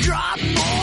Drop more.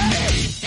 Hey!